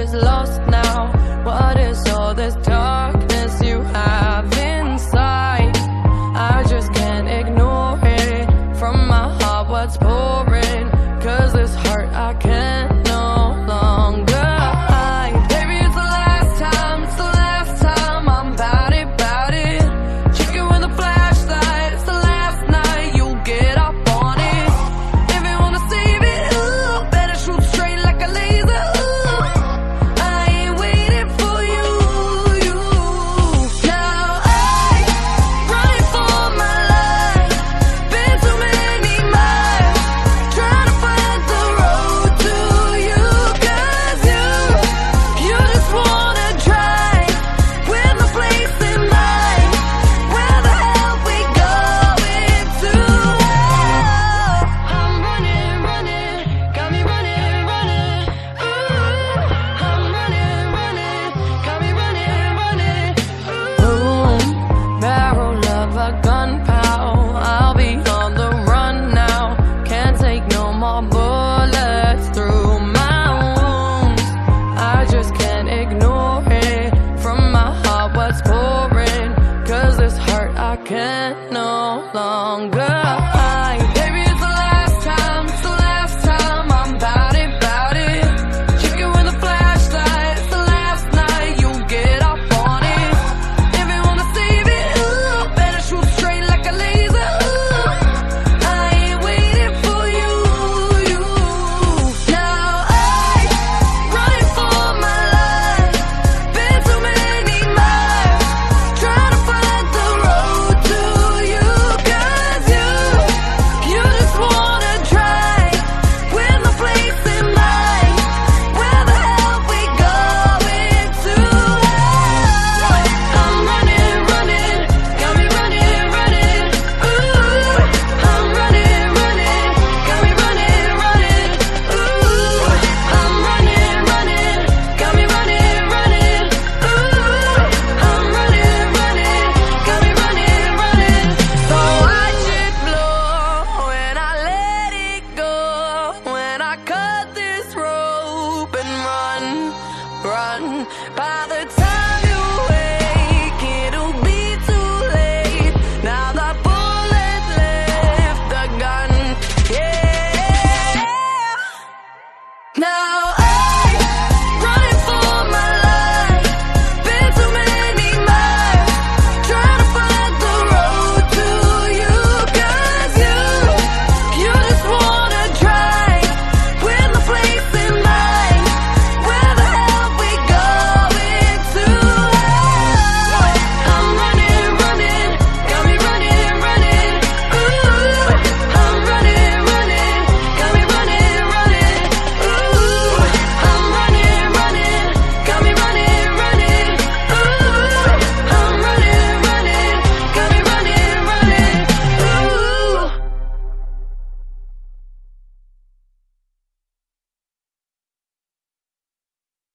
treasures.